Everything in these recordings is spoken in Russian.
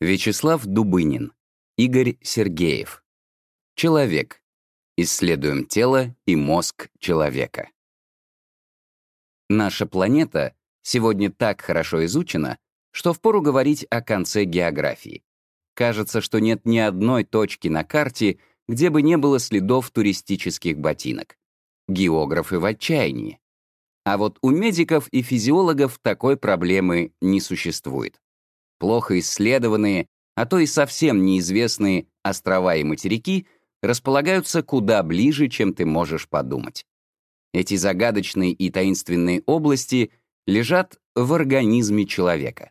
Вячеслав Дубынин. Игорь Сергеев. Человек. Исследуем тело и мозг человека. Наша планета сегодня так хорошо изучена, что впору говорить о конце географии. Кажется, что нет ни одной точки на карте, где бы не было следов туристических ботинок. Географы в отчаянии. А вот у медиков и физиологов такой проблемы не существует плохо исследованные, а то и совсем неизвестные острова и материки располагаются куда ближе, чем ты можешь подумать. Эти загадочные и таинственные области лежат в организме человека.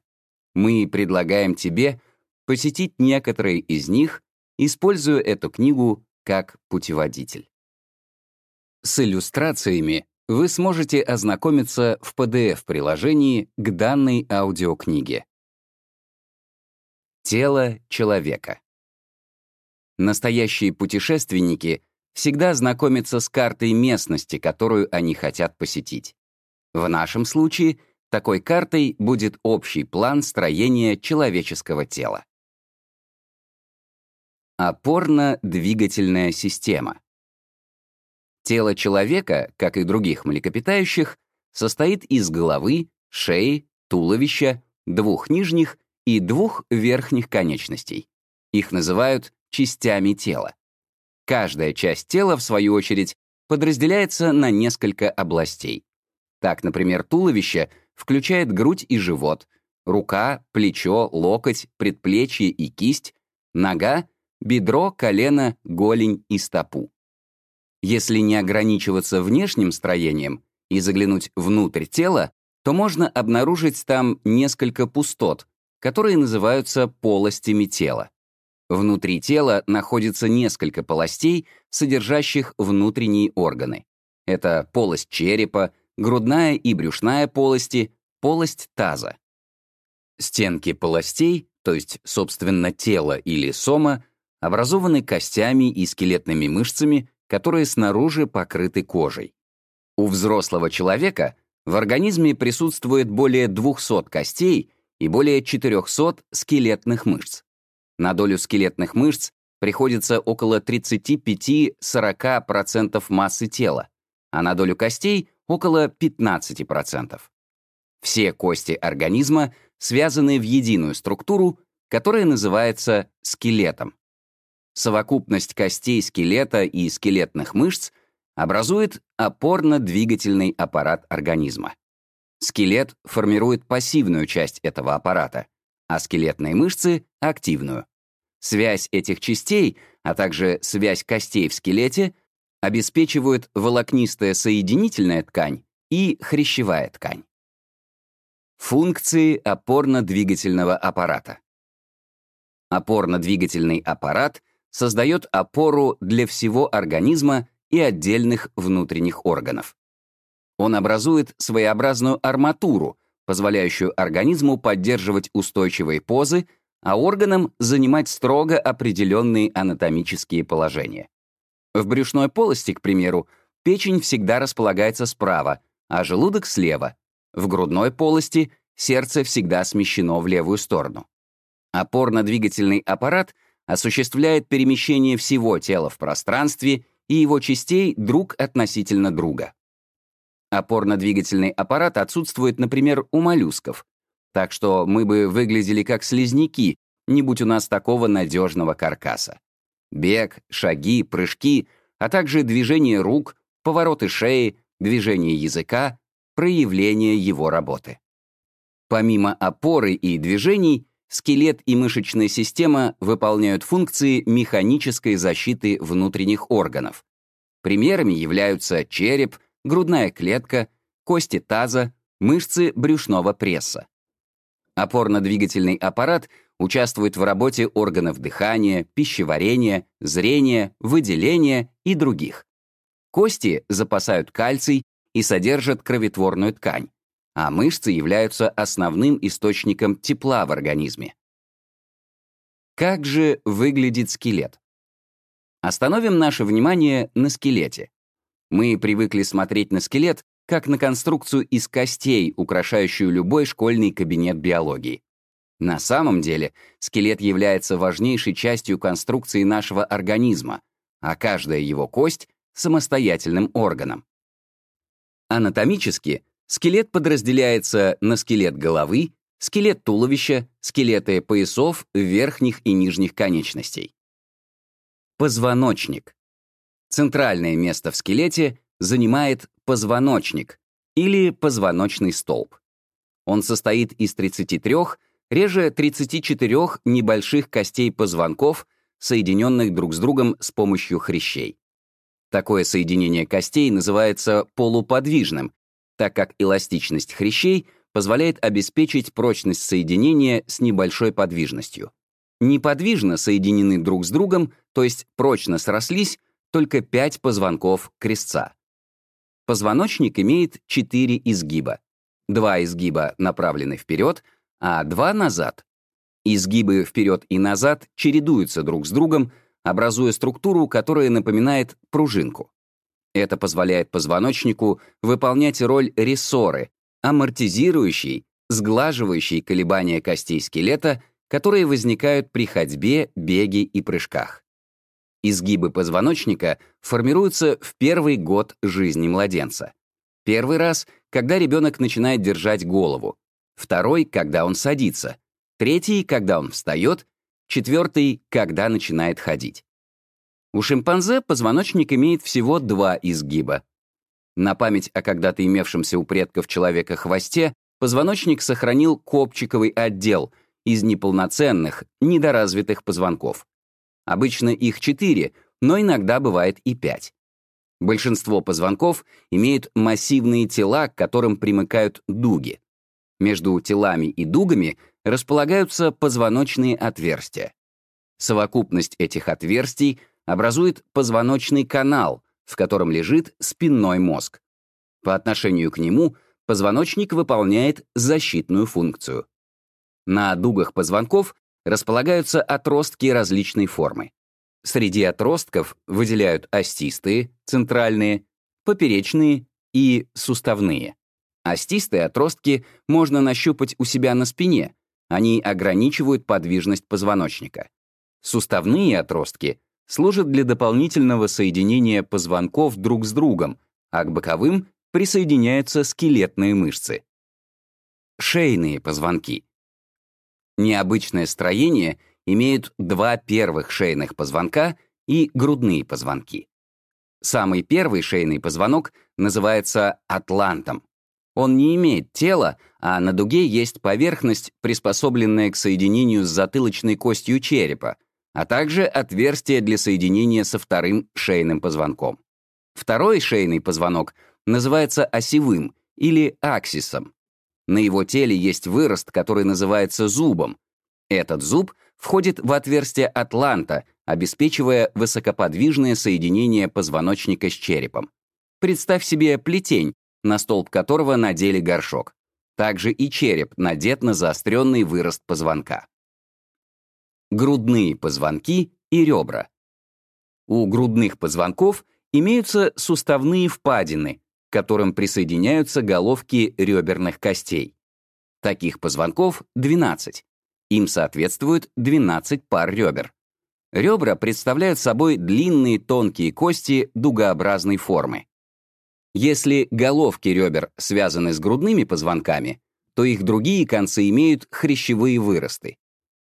Мы предлагаем тебе посетить некоторые из них, используя эту книгу как путеводитель. С иллюстрациями вы сможете ознакомиться в PDF-приложении к данной аудиокниге. Тело человека. Настоящие путешественники всегда знакомятся с картой местности, которую они хотят посетить. В нашем случае такой картой будет общий план строения человеческого тела. Опорно-двигательная система. Тело человека, как и других млекопитающих, состоит из головы, шеи, туловища, двух нижних и двух верхних конечностей. Их называют частями тела. Каждая часть тела, в свою очередь, подразделяется на несколько областей. Так, например, туловище включает грудь и живот, рука, плечо, локоть, предплечье и кисть, нога, бедро, колено, голень и стопу. Если не ограничиваться внешним строением и заглянуть внутрь тела, то можно обнаружить там несколько пустот, которые называются полостями тела. Внутри тела находится несколько полостей, содержащих внутренние органы. Это полость черепа, грудная и брюшная полости, полость таза. Стенки полостей, то есть, собственно, тело или сома, образованы костями и скелетными мышцами, которые снаружи покрыты кожей. У взрослого человека в организме присутствует более 200 костей и более 400 скелетных мышц. На долю скелетных мышц приходится около 35-40% массы тела, а на долю костей — около 15%. Все кости организма связаны в единую структуру, которая называется скелетом. Совокупность костей скелета и скелетных мышц образует опорно-двигательный аппарат организма. Скелет формирует пассивную часть этого аппарата, а скелетные мышцы — активную. Связь этих частей, а также связь костей в скелете обеспечивают волокнистая соединительная ткань и хрящевая ткань. Функции опорно-двигательного аппарата. Опорно-двигательный аппарат создает опору для всего организма и отдельных внутренних органов. Он образует своеобразную арматуру, позволяющую организму поддерживать устойчивые позы, а органам занимать строго определенные анатомические положения. В брюшной полости, к примеру, печень всегда располагается справа, а желудок — слева. В грудной полости сердце всегда смещено в левую сторону. Опорно-двигательный аппарат осуществляет перемещение всего тела в пространстве и его частей друг относительно друга. Опорно-двигательный аппарат отсутствует, например, у моллюсков. Так что мы бы выглядели как слизняки, не будь у нас такого надежного каркаса. Бег, шаги, прыжки, а также движение рук, повороты шеи, движение языка, проявление его работы. Помимо опоры и движений, скелет и мышечная система выполняют функции механической защиты внутренних органов. Примерами являются череп, грудная клетка, кости таза, мышцы брюшного пресса. Опорно-двигательный аппарат участвует в работе органов дыхания, пищеварения, зрения, выделения и других. Кости запасают кальций и содержат кровотворную ткань, а мышцы являются основным источником тепла в организме. Как же выглядит скелет? Остановим наше внимание на скелете. Мы привыкли смотреть на скелет как на конструкцию из костей, украшающую любой школьный кабинет биологии. На самом деле, скелет является важнейшей частью конструкции нашего организма, а каждая его кость — самостоятельным органом. Анатомически скелет подразделяется на скелет головы, скелет туловища, скелеты поясов верхних и нижних конечностей. Позвоночник. Центральное место в скелете занимает позвоночник или позвоночный столб. Он состоит из 33, реже 34 небольших костей позвонков, соединенных друг с другом с помощью хрящей. Такое соединение костей называется полуподвижным, так как эластичность хрящей позволяет обеспечить прочность соединения с небольшой подвижностью. Неподвижно соединены друг с другом, то есть прочно срослись, только пять позвонков крестца. Позвоночник имеет четыре изгиба. Два изгиба направлены вперед, а два — назад. Изгибы вперед и назад чередуются друг с другом, образуя структуру, которая напоминает пружинку. Это позволяет позвоночнику выполнять роль рессоры, амортизирующей, сглаживающей колебания костей скелета, которые возникают при ходьбе, беге и прыжках. Изгибы позвоночника формируются в первый год жизни младенца. Первый раз, когда ребенок начинает держать голову. Второй, когда он садится. Третий, когда он встает. Четвертый, когда начинает ходить. У шимпанзе позвоночник имеет всего два изгиба. На память о когда-то имевшемся у предков человека хвосте позвоночник сохранил копчиковый отдел из неполноценных, недоразвитых позвонков. Обычно их четыре, но иногда бывает и пять. Большинство позвонков имеют массивные тела, к которым примыкают дуги. Между телами и дугами располагаются позвоночные отверстия. Совокупность этих отверстий образует позвоночный канал, в котором лежит спинной мозг. По отношению к нему позвоночник выполняет защитную функцию. На дугах позвонков располагаются отростки различной формы. Среди отростков выделяют остистые, центральные, поперечные и суставные. Остистые отростки можно нащупать у себя на спине, они ограничивают подвижность позвоночника. Суставные отростки служат для дополнительного соединения позвонков друг с другом, а к боковым присоединяются скелетные мышцы. Шейные позвонки. Необычное строение имеют два первых шейных позвонка и грудные позвонки. Самый первый шейный позвонок называется атлантом. Он не имеет тела, а на дуге есть поверхность, приспособленная к соединению с затылочной костью черепа, а также отверстие для соединения со вторым шейным позвонком. Второй шейный позвонок называется осевым или аксисом. На его теле есть вырост, который называется зубом. Этот зуб входит в отверстие атланта, обеспечивая высокоподвижное соединение позвоночника с черепом. Представь себе плетень, на столб которого надели горшок. Также и череп надет на заостренный вырост позвонка. Грудные позвонки и ребра. У грудных позвонков имеются суставные впадины, которым присоединяются головки реберных костей. Таких позвонков 12. Им соответствует 12 пар ребер. Ребра представляют собой длинные тонкие кости дугообразной формы. Если головки ребер связаны с грудными позвонками, то их другие концы имеют хрящевые выросты.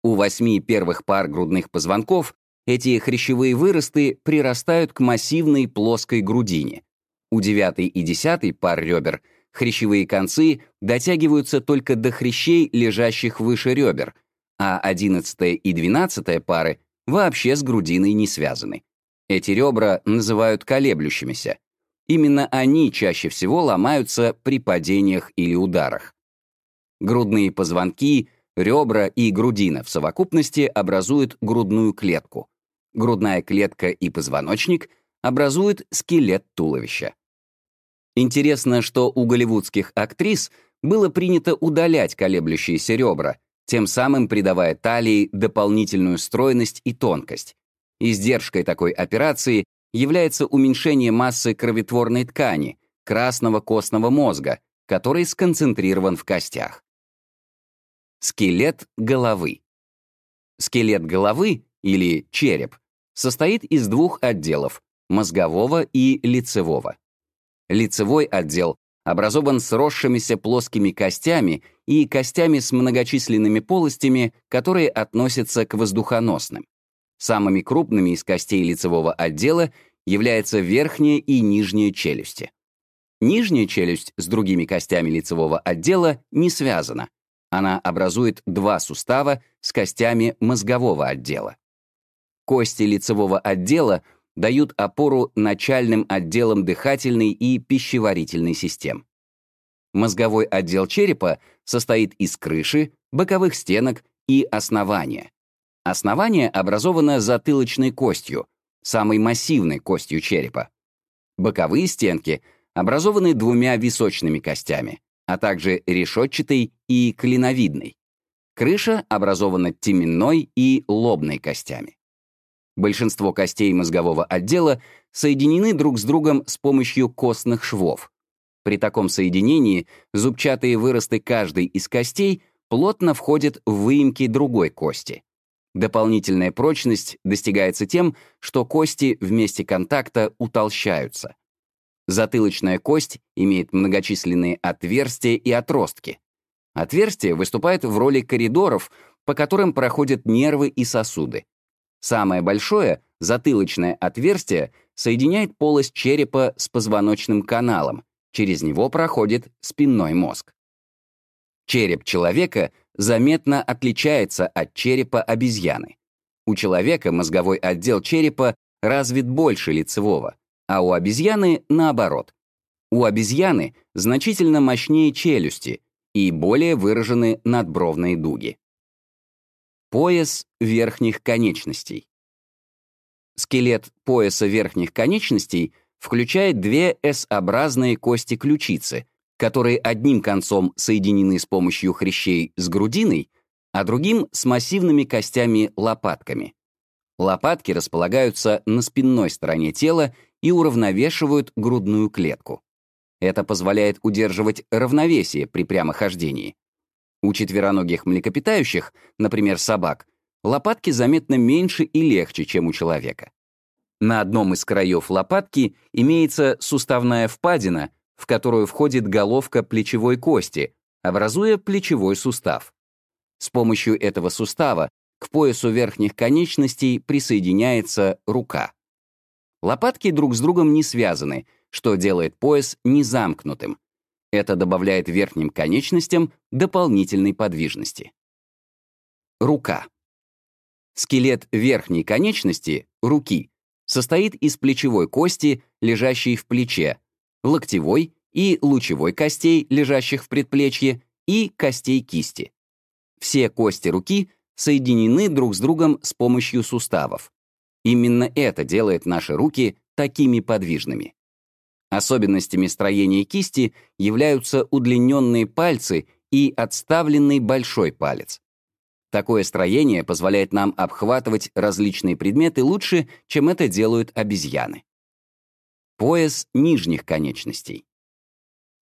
У восьми первых пар грудных позвонков эти хрящевые выросты прирастают к массивной плоской грудине, у девятой и десятой пар ребер хрящевые концы дотягиваются только до хрящей, лежащих выше ребер, а одиннадцатая и двенадцатая пары вообще с грудиной не связаны. Эти ребра называют колеблющимися. Именно они чаще всего ломаются при падениях или ударах. Грудные позвонки, ребра и грудина в совокупности образуют грудную клетку. Грудная клетка и позвоночник образуют скелет туловища. Интересно, что у голливудских актрис было принято удалять колеблющиеся ребра, тем самым придавая талии дополнительную стройность и тонкость. Издержкой такой операции является уменьшение массы кровотворной ткани, красного костного мозга, который сконцентрирован в костях. Скелет головы. Скелет головы, или череп, состоит из двух отделов — мозгового и лицевого. Лицевой отдел образован сросшимися плоскими костями и костями с многочисленными полостями, которые относятся к воздухоносным. Самыми крупными из костей лицевого отдела являются верхняя и нижняя челюсти. Нижняя челюсть с другими костями лицевого отдела не связана. Она образует два сустава с костями мозгового отдела. Кости лицевого отдела дают опору начальным отделам дыхательной и пищеварительной систем. Мозговой отдел черепа состоит из крыши, боковых стенок и основания. Основание образовано затылочной костью, самой массивной костью черепа. Боковые стенки образованы двумя височными костями, а также решетчатой и клиновидной. Крыша образована теменной и лобной костями. Большинство костей мозгового отдела соединены друг с другом с помощью костных швов. При таком соединении зубчатые выросты каждой из костей плотно входят в выемки другой кости. Дополнительная прочность достигается тем, что кости в месте контакта утолщаются. Затылочная кость имеет многочисленные отверстия и отростки. Отверстия выступают в роли коридоров, по которым проходят нервы и сосуды. Самое большое, затылочное отверстие, соединяет полость черепа с позвоночным каналом, через него проходит спинной мозг. Череп человека заметно отличается от черепа обезьяны. У человека мозговой отдел черепа развит больше лицевого, а у обезьяны наоборот. У обезьяны значительно мощнее челюсти и более выражены надбровные дуги. Пояс верхних конечностей. Скелет пояса верхних конечностей включает две S-образные кости ключицы, которые одним концом соединены с помощью хрящей с грудиной, а другим — с массивными костями-лопатками. Лопатки располагаются на спинной стороне тела и уравновешивают грудную клетку. Это позволяет удерживать равновесие при прямохождении. У четвероногих млекопитающих, например, собак, лопатки заметно меньше и легче, чем у человека. На одном из краев лопатки имеется суставная впадина, в которую входит головка плечевой кости, образуя плечевой сустав. С помощью этого сустава к поясу верхних конечностей присоединяется рука. Лопатки друг с другом не связаны, что делает пояс незамкнутым, это добавляет верхним конечностям дополнительной подвижности. Рука. Скелет верхней конечности, руки, состоит из плечевой кости, лежащей в плече, локтевой и лучевой костей, лежащих в предплечье, и костей кисти. Все кости руки соединены друг с другом с помощью суставов. Именно это делает наши руки такими подвижными. Особенностями строения кисти являются удлиненные пальцы и отставленный большой палец. Такое строение позволяет нам обхватывать различные предметы лучше, чем это делают обезьяны. Пояс нижних конечностей.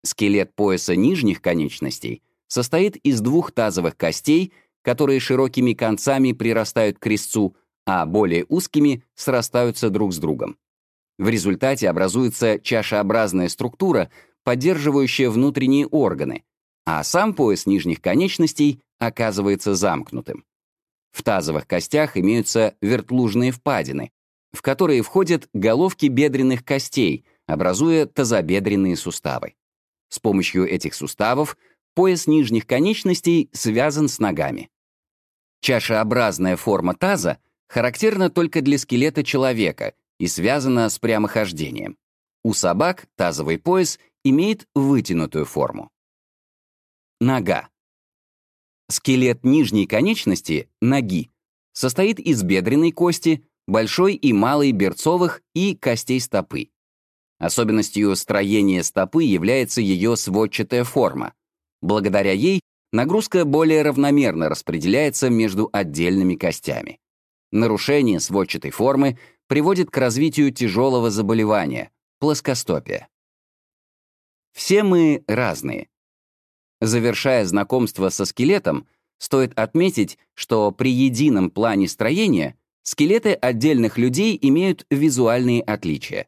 Скелет пояса нижних конечностей состоит из двух тазовых костей, которые широкими концами прирастают к резцу, а более узкими срастаются друг с другом. В результате образуется чашеобразная структура, поддерживающая внутренние органы, а сам пояс нижних конечностей оказывается замкнутым. В тазовых костях имеются вертлужные впадины, в которые входят головки бедренных костей, образуя тазобедренные суставы. С помощью этих суставов пояс нижних конечностей связан с ногами. Чашеобразная форма таза характерна только для скелета человека и связана с прямохождением. У собак тазовый пояс имеет вытянутую форму. Нога. Скелет нижней конечности, ноги, состоит из бедренной кости, большой и малой берцовых и костей стопы. Особенностью строения стопы является ее сводчатая форма. Благодаря ей нагрузка более равномерно распределяется между отдельными костями. Нарушение сводчатой формы приводит к развитию тяжелого заболевания — плоскостопия. Все мы разные. Завершая знакомство со скелетом, Стоит отметить, что при едином плане строения скелеты отдельных людей имеют визуальные отличия.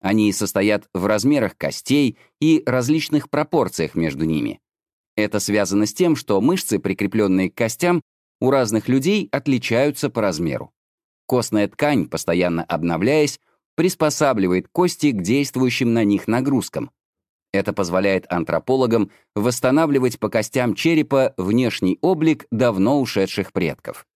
Они состоят в размерах костей и различных пропорциях между ними. Это связано с тем, что мышцы, прикрепленные к костям, у разных людей отличаются по размеру. Костная ткань, постоянно обновляясь, приспосабливает кости к действующим на них нагрузкам. Это позволяет антропологам восстанавливать по костям черепа внешний облик давно ушедших предков.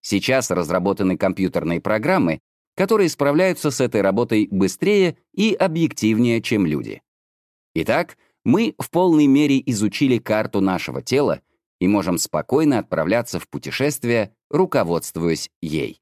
Сейчас разработаны компьютерные программы, которые справляются с этой работой быстрее и объективнее, чем люди. Итак, мы в полной мере изучили карту нашего тела и можем спокойно отправляться в путешествие, руководствуясь ей.